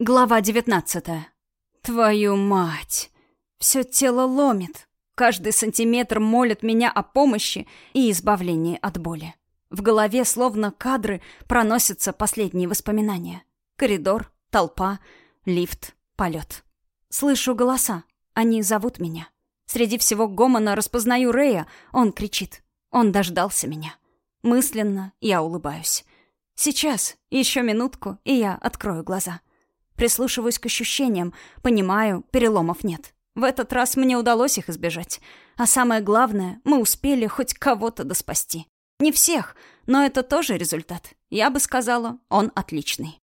Глава девятнадцатая. Твою мать! Все тело ломит. Каждый сантиметр молит меня о помощи и избавлении от боли. В голове, словно кадры, проносятся последние воспоминания. Коридор, толпа, лифт, полет. Слышу голоса. Они зовут меня. Среди всего гомона распознаю Рея. Он кричит. Он дождался меня. Мысленно я улыбаюсь. Сейчас, еще минутку, и я открою глаза. Прислушиваюсь к ощущениям, понимаю, переломов нет. В этот раз мне удалось их избежать. А самое главное, мы успели хоть кого-то доспасти. Не всех, но это тоже результат. Я бы сказала, он отличный.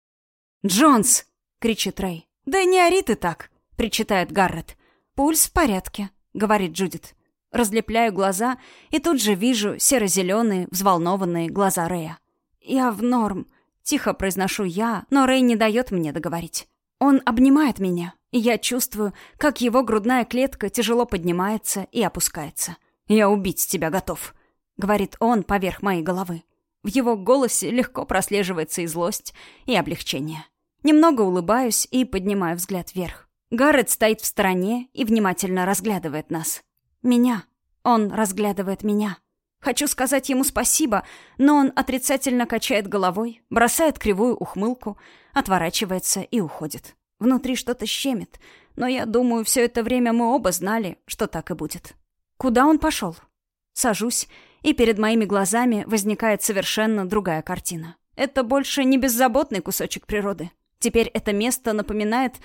«Джонс!» — кричит Рэй. «Да не ори ты так!» — причитает Гаррет. «Пульс в порядке», — говорит Джудит. Разлепляю глаза и тут же вижу серо-зеленые, взволнованные глаза Рэя. «Я в норм», Тихо произношу я, но Рэй не дает мне договорить. Он обнимает меня, и я чувствую, как его грудная клетка тяжело поднимается и опускается. «Я убить тебя готов», — говорит он поверх моей головы. В его голосе легко прослеживается и злость, и облегчение. Немного улыбаюсь и поднимаю взгляд вверх. Гаррет стоит в стороне и внимательно разглядывает нас. Меня. Он разглядывает меня. Хочу сказать ему спасибо, но он отрицательно качает головой, бросает кривую ухмылку, отворачивается и уходит. Внутри что-то щемит, но я думаю, все это время мы оба знали, что так и будет. Куда он пошел? Сажусь, и перед моими глазами возникает совершенно другая картина. Это больше не беззаботный кусочек природы. Теперь это место напоминает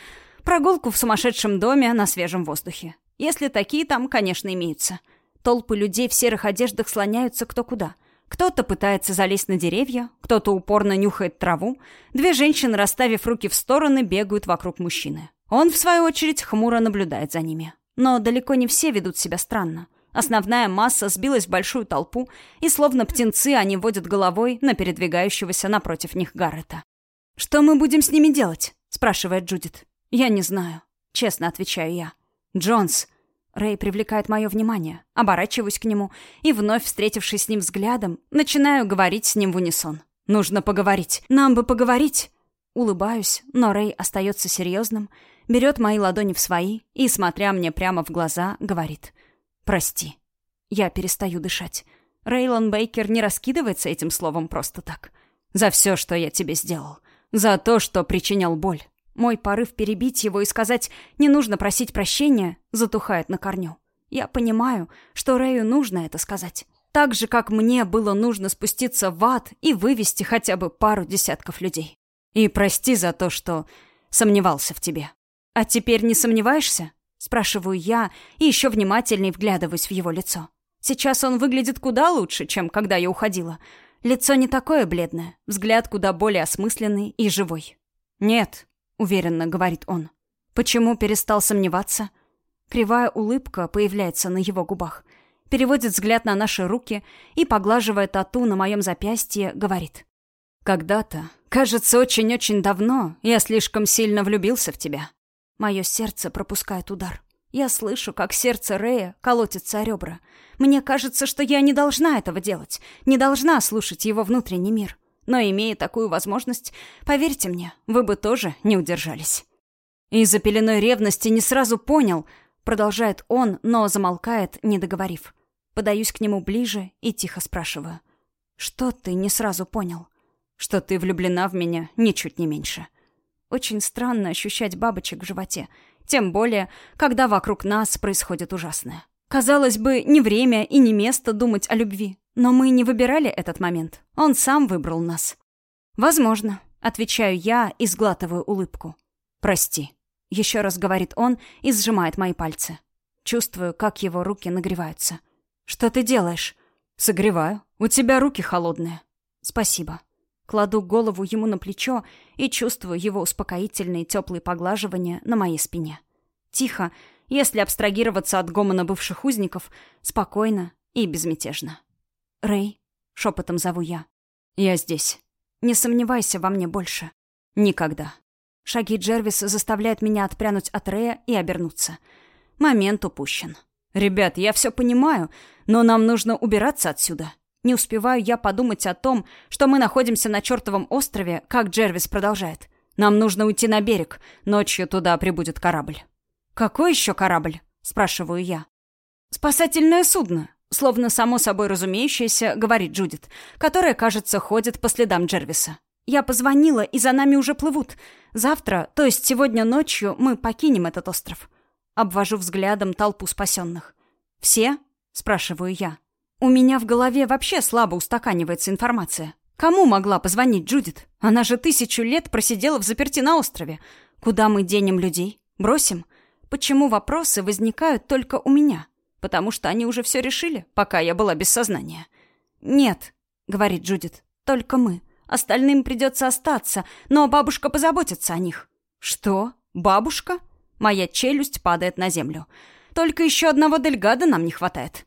прогулку в сумасшедшем доме на свежем воздухе. Если такие там, конечно, имеются. Толпы людей в серых одеждах слоняются кто куда. Кто-то пытается залезть на деревья, кто-то упорно нюхает траву. Две женщины, расставив руки в стороны, бегают вокруг мужчины. Он, в свою очередь, хмуро наблюдает за ними. Но далеко не все ведут себя странно. Основная масса сбилась в большую толпу, и словно птенцы они водят головой на передвигающегося напротив них Гаррета. «Что мы будем с ними делать?» — спрашивает Джудит. «Я не знаю», — честно отвечаю я. «Джонс», Рэй привлекает мое внимание, оборачиваюсь к нему и, вновь встретившись с ним взглядом, начинаю говорить с ним в унисон. «Нужно поговорить. Нам бы поговорить!» Улыбаюсь, но Рэй остается серьезным, берет мои ладони в свои и, смотря мне прямо в глаза, говорит «Прости». Я перестаю дышать. Рейлон Бейкер не раскидывается этим словом просто так. «За все, что я тебе сделал. За то, что причинял боль. Мой порыв перебить его и сказать «не нужно просить прощения» затухает на корню. Я понимаю, что Рэю нужно это сказать. Так же, как мне было нужно спуститься в ад и вывести хотя бы пару десятков людей. И прости за то, что сомневался в тебе. А теперь не сомневаешься? Спрашиваю я и еще внимательней вглядываюсь в его лицо. Сейчас он выглядит куда лучше, чем когда я уходила. Лицо не такое бледное, взгляд куда более осмысленный и живой. «Нет», уверенно говорит он. Почему перестал сомневаться? Кривая улыбка появляется на его губах. Переводит взгляд на наши руки и, поглаживая тату на моем запястье, говорит. «Когда-то, кажется, очень-очень давно, я слишком сильно влюбился в тебя». Мое сердце пропускает удар. Я слышу, как сердце Рея колотится о ребра. Мне кажется, что я не должна этого делать, не должна слушать его внутренний мир. Но имея такую возможность, поверьте мне, вы бы тоже не удержались. Из-за пеленой ревности не сразу понял, продолжает он, но замолкает, не договорив. Подаюсь к нему ближе и тихо спрашиваю. Что ты не сразу понял? Что ты влюблена в меня ничуть не меньше. Очень странно ощущать бабочек в животе, тем более, когда вокруг нас происходит ужасное. Казалось бы, не время и не место думать о любви. Но мы не выбирали этот момент. Он сам выбрал нас. Возможно, отвечаю я и сглатываю улыбку. Прости. Еще раз говорит он и сжимает мои пальцы. Чувствую, как его руки нагреваются. Что ты делаешь? Согреваю. У тебя руки холодные. Спасибо. Кладу голову ему на плечо и чувствую его успокоительные теплые поглаживания на моей спине. Тихо, если абстрагироваться от гомона бывших узников, спокойно и безмятежно. «Рэй», — шепотом зову я. «Я здесь. Не сомневайся во мне больше. Никогда». Шаги Джервиса заставляют меня отпрянуть от Рэя и обернуться. Момент упущен. «Ребят, я все понимаю, но нам нужно убираться отсюда». Не успеваю я подумать о том, что мы находимся на чертовом острове, как Джервис продолжает. Нам нужно уйти на берег. Ночью туда прибудет корабль». «Какой еще корабль?» — спрашиваю я. «Спасательное судно», словно само собой разумеющееся, говорит Джудит, которая, кажется, ходит по следам Джервиса. «Я позвонила, и за нами уже плывут. Завтра, то есть сегодня ночью, мы покинем этот остров». Обвожу взглядом толпу спасенных. «Все?» — спрашиваю я. У меня в голове вообще слабо устаканивается информация. Кому могла позвонить Джудит? Она же тысячу лет просидела в заперти на острове. Куда мы денем людей? Бросим? Почему вопросы возникают только у меня? Потому что они уже все решили, пока я была без сознания. «Нет», — говорит Джудит, — «только мы. Остальным придется остаться, но бабушка позаботится о них». «Что? Бабушка?» Моя челюсть падает на землю. «Только еще одного Дельгада нам не хватает».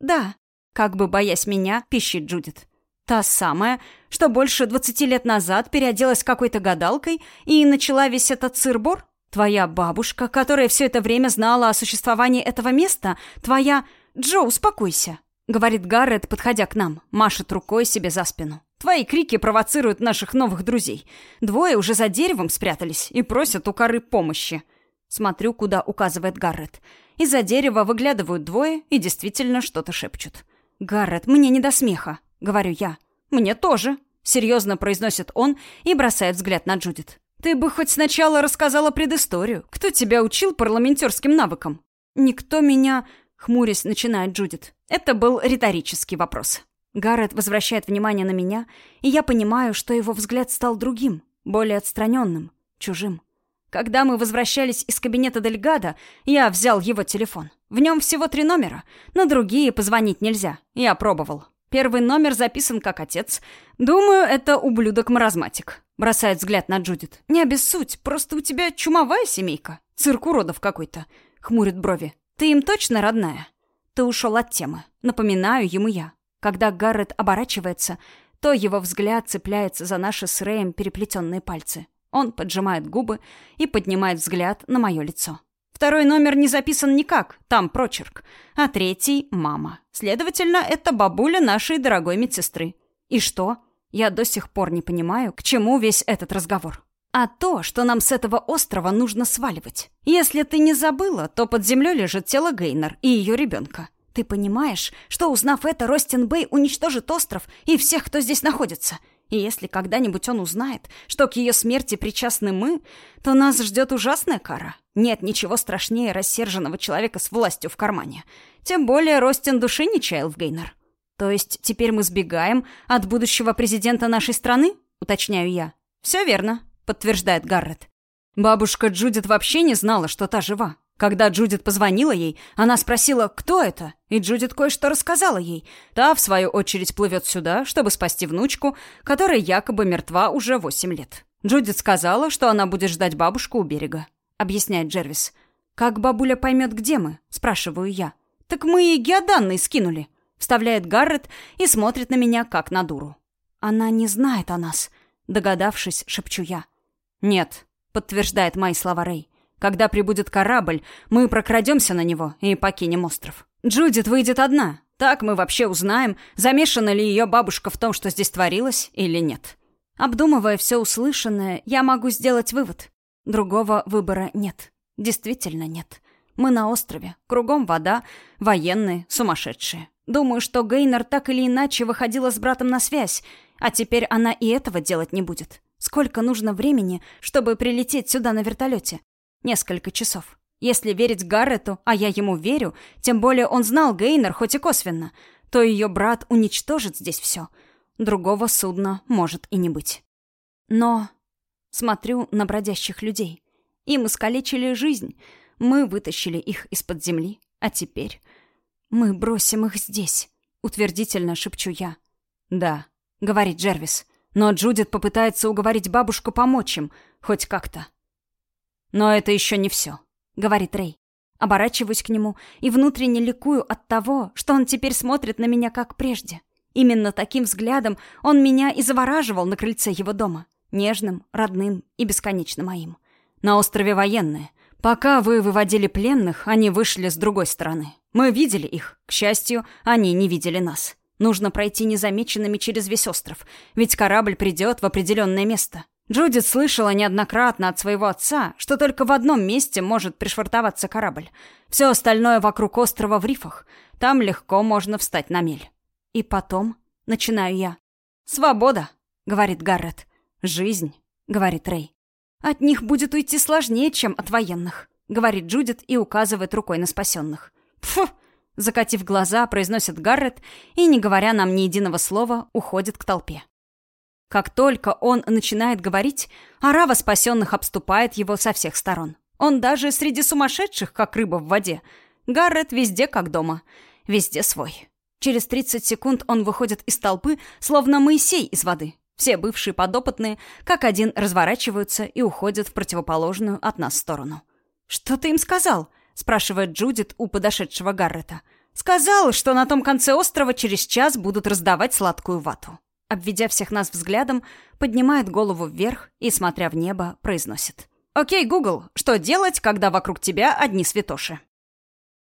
«Да», как бы боясь меня, пищит Джудит. Та самая, что больше двадцати лет назад переоделась какой-то гадалкой и начала весь этот сыр-бор? Твоя бабушка, которая все это время знала о существовании этого места? Твоя... Джо, успокойся, говорит Гаррет, подходя к нам, машет рукой себе за спину. Твои крики провоцируют наших новых друзей. Двое уже за деревом спрятались и просят у коры помощи. Смотрю, куда указывает Гаррет. Из-за дерева выглядывают двое и действительно что-то шепчут. «Гаррет, мне не до смеха», — говорю я. «Мне тоже», — серьезно произносит он и бросает взгляд на Джудит. «Ты бы хоть сначала рассказала предысторию. Кто тебя учил парламентерским навыкам?» «Никто меня...» — хмурясь начинает Джудит. Это был риторический вопрос. Гаррет возвращает внимание на меня, и я понимаю, что его взгляд стал другим, более отстраненным, чужим. Когда мы возвращались из кабинета Дельгада, я взял его телефон. В нем всего три номера. На другие позвонить нельзя. Я пробовал. Первый номер записан как отец. Думаю, это ублюдок-маразматик. Бросает взгляд на Джудит. Не обессудь, просто у тебя чумовая семейка. Цирк уродов какой-то. Хмурит брови. Ты им точно родная? Ты ушел от темы. Напоминаю ему я. Когда Гаррет оборачивается, то его взгляд цепляется за наши с Рэем переплетенные пальцы. Он поджимает губы и поднимает взгляд на мое лицо. Второй номер не записан никак, там прочерк. А третий — мама. Следовательно, это бабуля нашей дорогой медсестры. И что? Я до сих пор не понимаю, к чему весь этот разговор. А то, что нам с этого острова нужно сваливать. Если ты не забыла, то под землей лежит тело Гейнер и ее ребенка. Ты понимаешь, что, узнав это, Ростин Бэй уничтожит остров и всех, кто здесь находится — и если когда-нибудь он узнает, что к ее смерти причастны мы, то нас ждет ужасная кара. Нет ничего страшнее рассерженного человека с властью в кармане. Тем более Ростин души не чаял в Гейнер. То есть теперь мы сбегаем от будущего президента нашей страны? Уточняю я. Все верно, подтверждает Гаррет. Бабушка Джудит вообще не знала, что та жива. Когда Джудит позвонила ей, она спросила, кто это, и Джудит кое-что рассказала ей. Та, в свою очередь, плывет сюда, чтобы спасти внучку, которая якобы мертва уже восемь лет. Джудит сказала, что она будет ждать бабушку у берега. Объясняет Джервис. «Как бабуля поймет, где мы?» – спрашиваю я. «Так мы ей геоданные скинули», – вставляет Гаррет и смотрит на меня, как на дуру. «Она не знает о нас», – догадавшись, шепчу я. «Нет», – подтверждает мои слова Рэй. Когда прибудет корабль, мы прокрадемся на него и покинем остров. Джудит выйдет одна. Так мы вообще узнаем, замешана ли ее бабушка в том, что здесь творилось, или нет. Обдумывая все услышанное, я могу сделать вывод. Другого выбора нет. Действительно нет. Мы на острове, кругом вода, военные, сумасшедшие. Думаю, что Гейнер так или иначе выходила с братом на связь, а теперь она и этого делать не будет. Сколько нужно времени, чтобы прилететь сюда на вертолете? Несколько часов. Если верить Гаррету, а я ему верю, тем более он знал Гейнер, хоть и косвенно, то ее брат уничтожит здесь все. Другого судна может и не быть. Но смотрю на бродящих людей. Им искалечили жизнь. Мы вытащили их из-под земли. А теперь мы бросим их здесь. Утвердительно шепчу я. Да, говорит Джервис. Но Джудит попытается уговорить бабушку помочь им, хоть как-то. «Но это еще не все», — говорит Рэй. Оборачиваюсь к нему и внутренне ликую от того, что он теперь смотрит на меня как прежде. Именно таким взглядом он меня и завораживал на крыльце его дома. Нежным, родным и бесконечно моим. На острове военные. Пока вы выводили пленных, они вышли с другой стороны. Мы видели их. К счастью, они не видели нас. Нужно пройти незамеченными через весь остров, ведь корабль придет в определенное место. Джудит слышала неоднократно от своего отца, что только в одном месте может пришвартоваться корабль. Все остальное вокруг острова в рифах. Там легко можно встать на мель. И потом начинаю я. «Свобода», — говорит Гаррет. «Жизнь», — говорит Рэй. «От них будет уйти сложнее, чем от военных», — говорит Джудит и указывает рукой на спасенных. «Пфу!» — закатив глаза, произносит Гаррет и, не говоря нам ни единого слова, уходит к толпе. Как только он начинает говорить, орава спасенных обступает его со всех сторон. Он даже среди сумасшедших, как рыба в воде. Гаррет везде как дома. Везде свой. Через 30 секунд он выходит из толпы, словно Моисей из воды. Все бывшие подопытные, как один, разворачиваются и уходят в противоположную от нас сторону. «Что ты им сказал?» — спрашивает Джудит у подошедшего Гаррета. «Сказал, что на том конце острова через час будут раздавать сладкую вату». Обведя всех нас взглядом, поднимает голову вверх и, смотря в небо, произносит. «Окей, Гугл, что делать, когда вокруг тебя одни святоши?»